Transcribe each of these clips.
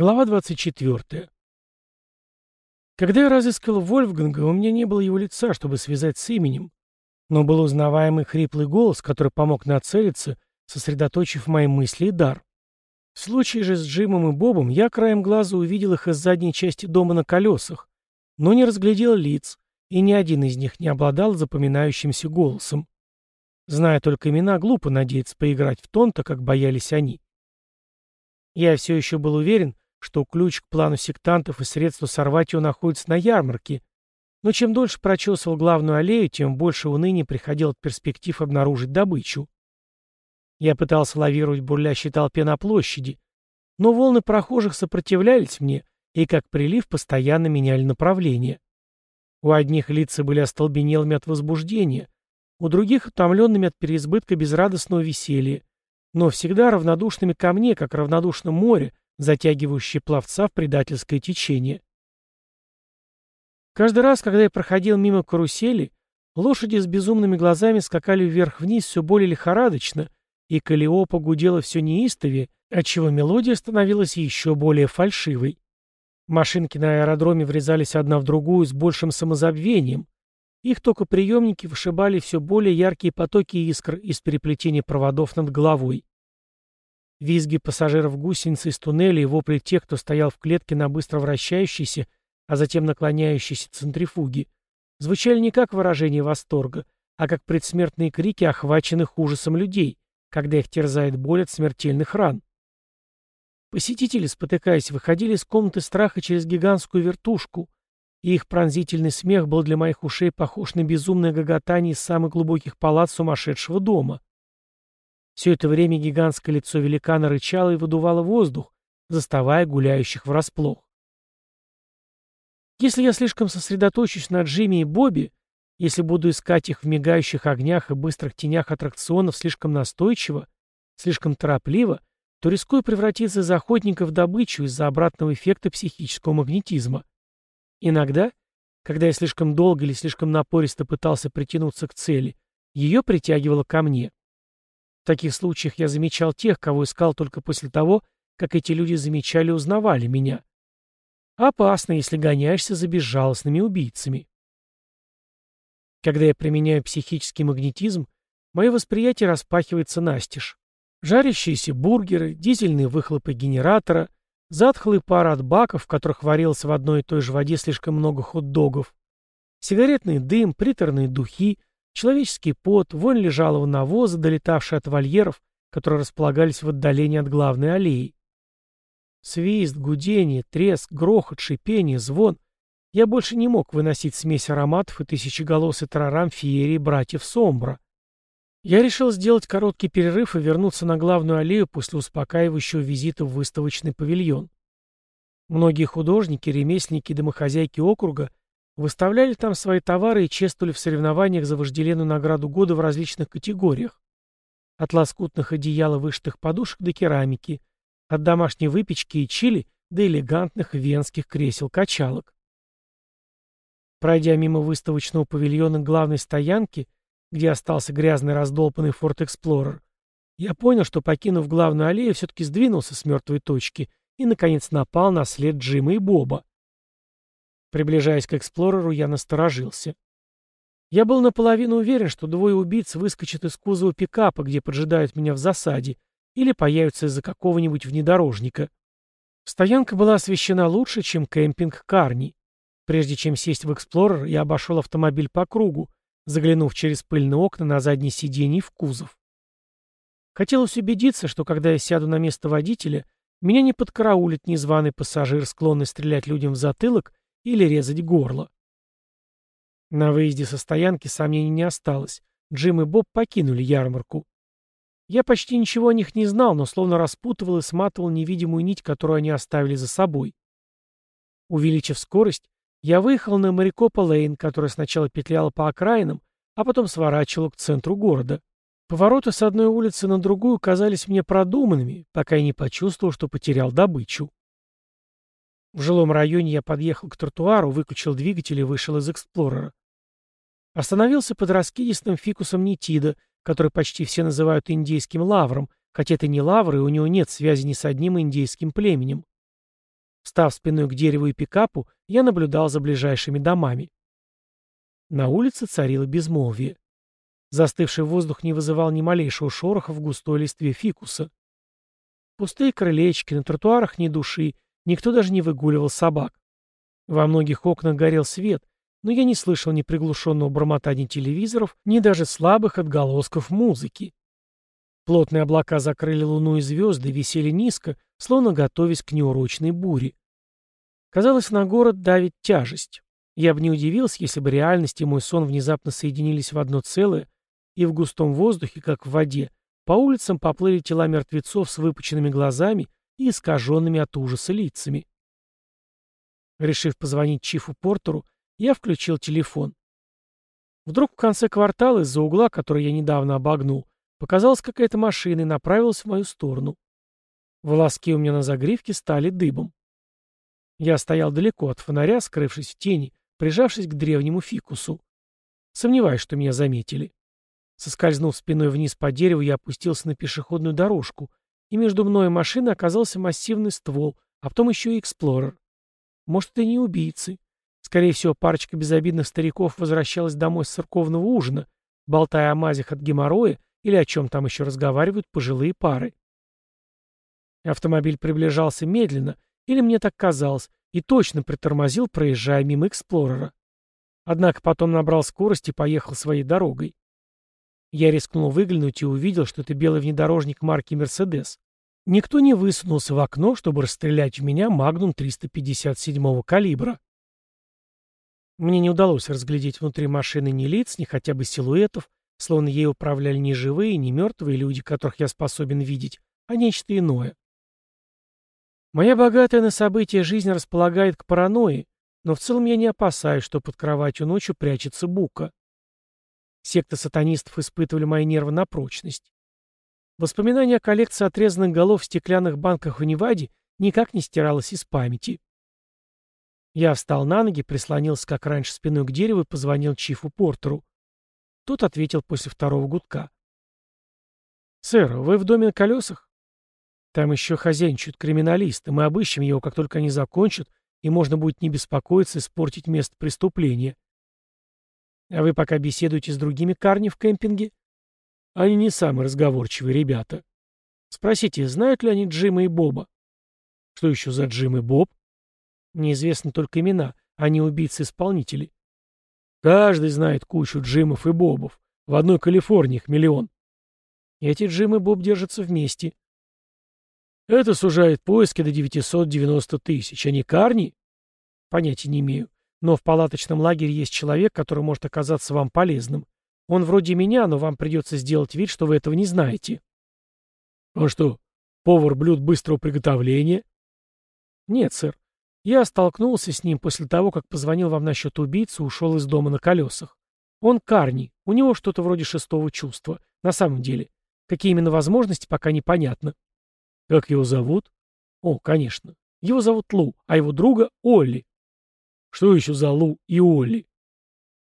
Глава 24. Когда я разыскал Вольфганга, у меня не было его лица, чтобы связать с именем, но был узнаваемый хриплый голос, который помог нацелиться, сосредоточив мои мысли и дар. В случае же с Джимом и Бобом я краем глаза увидел их из задней части дома на колесах, но не разглядел лиц, и ни один из них не обладал запоминающимся голосом. Зная только имена, глупо надеяться поиграть в тон-то, как боялись они. Я все еще был уверен, что ключ к плану сектантов и средства сорвать его находится на ярмарке, но чем дольше прочесывал главную аллею, тем больше уныния приходил от перспектив обнаружить добычу. Я пытался лавировать бурлящей толпе на площади, но волны прохожих сопротивлялись мне и, как прилив, постоянно меняли направление. У одних лица были остолбенелыми от возбуждения, у других — утомленными от переизбытка безрадостного веселья, но всегда равнодушными ко мне, как равнодушно море, затягивающее пловца в предательское течение. Каждый раз, когда я проходил мимо карусели, лошади с безумными глазами скакали вверх-вниз все более лихорадочно, и Калиопа гудела все неистовее, отчего мелодия становилась еще более фальшивой. Машинки на аэродроме врезались одна в другую с большим самозабвением. Их токоприемники вышибали все более яркие потоки искр из переплетения проводов над головой. Визги пассажиров гусеницы из туннеля и вопли тех, кто стоял в клетке на быстро вращающейся, а затем наклоняющейся центрифуге, звучали не как выражение восторга, а как предсмертные крики охваченных ужасом людей, когда их терзает боль от смертельных ран. Посетители, спотыкаясь, выходили из комнаты страха через гигантскую вертушку, и их пронзительный смех был для моих ушей похож на безумное гоготание из самых глубоких палат сумасшедшего дома. Все это время гигантское лицо великана рычало и выдувало воздух, заставая гуляющих врасплох. Если я слишком сосредоточусь на Джимми и Бобби, если буду искать их в мигающих огнях и быстрых тенях аттракционов слишком настойчиво, слишком торопливо, то рискую превратиться из охотника в добычу из-за обратного эффекта психического магнетизма. Иногда, когда я слишком долго или слишком напористо пытался притянуться к цели, ее притягивало ко мне. Таких случаях я замечал тех, кого искал только после того, как эти люди замечали и узнавали меня. Опасно, если гоняешься за безжалостными убийцами. Когда я применяю психический магнетизм, мое восприятие распахивается настежь. Жарящиеся бургеры, дизельные выхлопы генератора, затхлый пар от баков, в которых варилось в одной и той же воде слишком много хот-догов, сигаретный дым, приторные духи — Человеческий пот, вонь лежалого навоза, долетавший от вольеров, которые располагались в отдалении от главной аллеи. Свист, гудение, треск, грохот, шипение, звон. Я больше не мог выносить смесь ароматов и тысячеголосый тарарам феерии братьев Сомбра. Я решил сделать короткий перерыв и вернуться на главную аллею после успокаивающего визита в выставочный павильон. Многие художники, ремесленники и домохозяйки округа Выставляли там свои товары и чествовали в соревнованиях за вожделенную награду года в различных категориях. От лоскутных одеял и вышитых подушек до керамики, от домашней выпечки и чили до элегантных венских кресел-качалок. Пройдя мимо выставочного павильона главной стоянки, где остался грязный раздолбанный Форд Эксплорер, я понял, что, покинув главную аллею, все-таки сдвинулся с мертвой точки и, наконец, напал на след Джима и Боба. Приближаясь к эксплореру, я насторожился. Я был наполовину уверен, что двое убийц выскочат из кузова пикапа, где поджидают меня в засаде, или появятся из-за какого-нибудь внедорожника. Стоянка была освещена лучше, чем кемпинг Карни. Прежде чем сесть в эксплорер, я обошел автомобиль по кругу, заглянув через пыльные окна на заднее сиденье в кузов. Хотелось убедиться, что когда я сяду на место водителя, меня не подкараулит незваный пассажир, склонный стрелять людям в затылок или резать горло. На выезде со стоянки сомнений не осталось. Джим и Боб покинули ярмарку. Я почти ничего о них не знал, но словно распутывал и сматывал невидимую нить, которую они оставили за собой. Увеличив скорость, я выехал на Марикопа Лейн, которая сначала петляла по окраинам, а потом сворачивала к центру города. Повороты с одной улицы на другую казались мне продуманными, пока я не почувствовал, что потерял добычу. В жилом районе я подъехал к тротуару, выключил двигатель и вышел из эксплорера. Остановился под раскидистым фикусом Нитида, который почти все называют индейским лавром, хотя это не лавр, и у него нет связи ни с одним индейским племенем. Став спиной к дереву и пикапу, я наблюдал за ближайшими домами. На улице царило безмолвие. Застывший воздух не вызывал ни малейшего шороха в густой листве фикуса. Пустые крылечки, на тротуарах ни души, никто даже не выгуливал собак. Во многих окнах горел свет, но я не слышал ни приглушенного бормотания телевизоров, ни даже слабых отголосков музыки. Плотные облака закрыли луну и звезды, висели низко, словно готовясь к неурочной буре. Казалось, на город давит тяжесть. Я бы не удивился, если бы реальность и мой сон внезапно соединились в одно целое, и в густом воздухе, как в воде, по улицам поплыли тела мертвецов с выпученными глазами и искаженными от ужаса лицами. Решив позвонить Чифу Портеру, я включил телефон. Вдруг в конце квартала из-за угла, который я недавно обогнул, показалась какая-то машина и направилась в мою сторону. Волоски у меня на загривке стали дыбом. Я стоял далеко от фонаря, скрывшись в тени, прижавшись к древнему фикусу. Сомневаюсь, что меня заметили. Соскользнув спиной вниз по дереву, я опустился на пешеходную дорожку, и между мной и машиной оказался массивный ствол, а потом еще и эксплорер. Может, это не убийцы. Скорее всего, парочка безобидных стариков возвращалась домой с церковного ужина, болтая о мазях от геморроя или о чем там еще разговаривают пожилые пары. Автомобиль приближался медленно, или мне так казалось, и точно притормозил, проезжая мимо эксплорера. Однако потом набрал скорость и поехал своей дорогой. Я рискнул выглянуть и увидел, что это белый внедорожник марки «Мерседес». Никто не высунулся в окно, чтобы расстрелять в меня «Магнум» 357-го калибра. Мне не удалось разглядеть внутри машины ни лиц, ни хотя бы силуэтов, словно ей управляли не живые, не мертвые люди, которых я способен видеть, а нечто иное. Моя богатая на события жизнь располагает к паранойи, но в целом я не опасаюсь, что под кроватью ночью прячется бука. Секта сатанистов испытывали мои нервы на прочность. Воспоминание о коллекции отрезанных голов в стеклянных банках в Неваде никак не стиралось из памяти. Я встал на ноги, прислонился как раньше спиной к дереву и позвонил Чифу Портеру. Тот ответил после второго гудка. «Сэр, вы в доме на колесах?» «Там еще хозяйничают криминалисты. Мы обыщем его, как только они закончат, и можно будет не беспокоиться испортить место преступления». «А вы пока беседуете с другими Карни в кемпинге?» «Они не самые разговорчивые ребята. Спросите, знают ли они Джима и Боба?» «Что еще за Джим и Боб?» «Неизвестны только имена. Они убийцы-исполнители». Каждый знает кучу Джимов и Бобов. В одной Калифорнии их миллион. Эти Джим и Боб держатся вместе. Это сужает поиски до 990 тысяч, а не Карни? Понятия не имею. Но в палаточном лагере есть человек, который может оказаться вам полезным. Он вроде меня, но вам придется сделать вид, что вы этого не знаете. Он что, повар блюд быстрого приготовления? Нет, сэр. Я столкнулся с ним после того, как позвонил вам насчет убийцы и ушел из дома на колесах. Он Карни, у него что-то вроде шестого чувства. На самом деле. Какие именно возможности, пока непонятно. Как его зовут? О, конечно. Его зовут Лу, а его друга Олли. Что еще за Лу и Олли?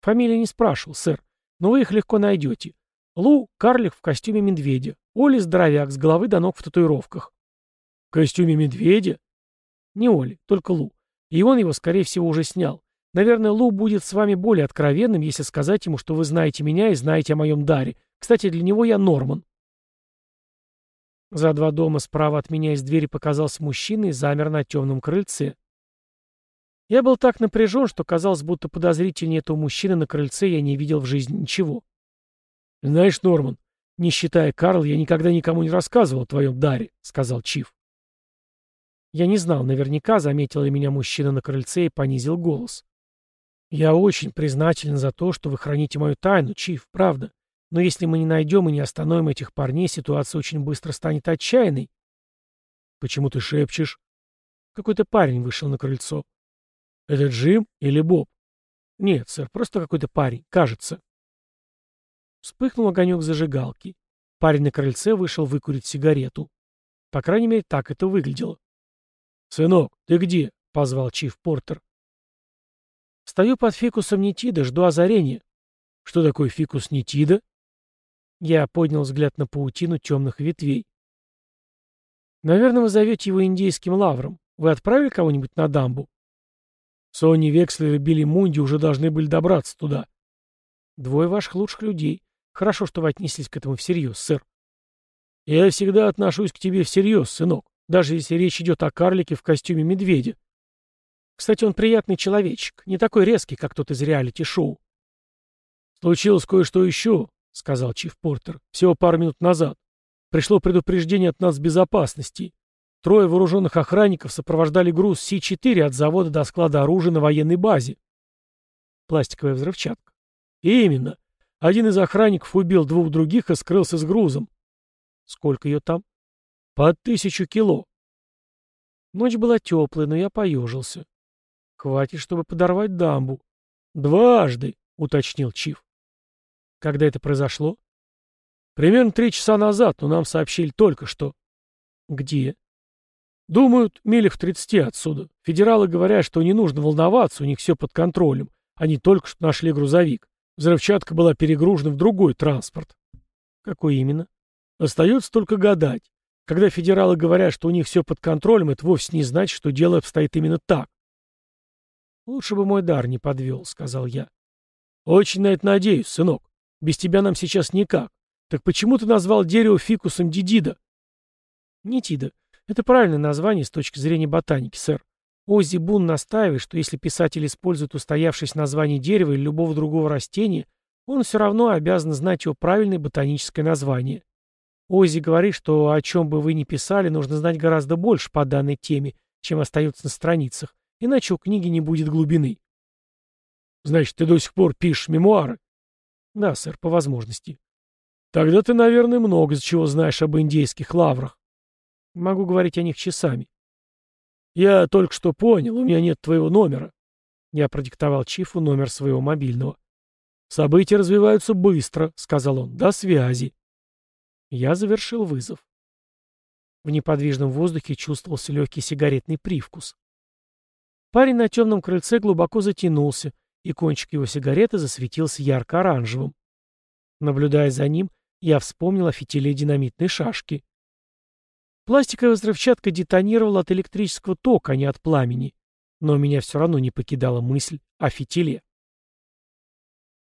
Фамилии не спрашивал, сэр, но вы их легко найдете. Лу — карлик в костюме медведя. Олли — здоровяк, с головы до ног в татуировках. В костюме медведя? Не Оли, только Лу. И он его, скорее всего, уже снял. Наверное, Лу будет с вами более откровенным, если сказать ему, что вы знаете меня и знаете о моем даре. Кстати, для него я Норман. За два дома справа от меня из двери показался мужчина и замер на темном крыльце. Я был так напряжен, что казалось, будто подозрительнее этого мужчины на крыльце я не видел в жизни ничего. «Знаешь, Норман, не считая Карл, я никогда никому не рассказывал о твоем даре», — сказал Чиф. Я не знал наверняка, заметил ли меня мужчина на крыльце и понизил голос. «Я очень признателен за то, что вы храните мою тайну, Чиф, правда. Но если мы не найдем и не остановим этих парней, ситуация очень быстро станет отчаянной». «Почему ты шепчешь?» Какой-то парень вышел на крыльцо. «Это Джим или Боб?» «Нет, сэр, просто какой-то парень, кажется». Вспыхнул огонек зажигалки. Парень на крыльце вышел выкурить сигарету. По крайней мере, так это выглядело. «Сынок, ты где?» — позвал Чиф Портер. «Стою под фикусом Нетида, жду озарения». «Что такое фикус Нетида?» Я поднял взгляд на паутину темных ветвей. «Наверное, вы зовете его индейским лавром. Вы отправили кого-нибудь на дамбу? Сони Векслер и Билли Мунди уже должны были добраться туда. Двое ваших лучших людей. Хорошо, что вы отнеслись к этому всерьез, сэр. Я всегда отношусь к тебе всерьез, сынок, даже если речь идет о карлике в костюме медведя. Кстати, он приятный человечек, не такой резкий, как тот из реалити-шоу. Случилось кое-что еще, — сказал Чиф Портер, — всего пару минут назад. Пришло предупреждение от нас безопасности. Трое вооруженных охранников сопровождали груз Си-4 от завода до склада оружия на военной базе. Пластиковая взрывчатка. И именно. Один из охранников убил двух других и скрылся с грузом. Сколько ее там? Под тысячу кило. Ночь была теплая, но я поежился. Хватит, чтобы подорвать дамбу. Дважды, уточнил Чиф. Когда это произошло? Примерно три часа назад, но нам сообщили только что. Где? Думают, милях в тридцати отсюда. Федералы говорят, что не нужно волноваться, у них все под контролем. Они только что нашли грузовик. Взрывчатка была перегружена в другой транспорт. Какой именно? Остается только гадать. Когда федералы говорят, что у них все под контролем, это вовсе не значит, что дело обстоит именно так. «Лучше бы мой дар не подвел», — сказал я. «Очень на это надеюсь, сынок. Без тебя нам сейчас никак. Так почему ты назвал дерево фикусом Дидида?» «Нитида. Это правильное название с точки зрения ботаники, сэр. Оззи Бун настаивает, что если писатель использует устоявшееся название дерева или любого другого растения, он все равно обязан знать его правильное ботаническое название. Оззи говорит, что о чем бы вы ни писали, нужно знать гораздо больше по данной теме, чем остается на страницах, иначе у книги не будет глубины. Значит, ты до сих пор пишешь мемуары? Да, сэр, по возможности. Тогда ты, наверное, много чего знаешь об индейских лаврах. Могу говорить о них часами. Я только что понял, у меня нет твоего номера. Я продиктовал Чифу номер своего мобильного. События развиваются быстро, сказал он. До связи. Я завершил вызов. В неподвижном воздухе чувствовался легкий сигаретный привкус. Парень на темном крыльце глубоко затянулся, и кончик его сигареты засветился ярко-оранжевым. Наблюдая за ним, я вспомнил о фитиле динамитной шашки. Пластиковая взрывчатка детонировала от электрического тока, а не от пламени. Но меня все равно не покидала мысль о фитиле.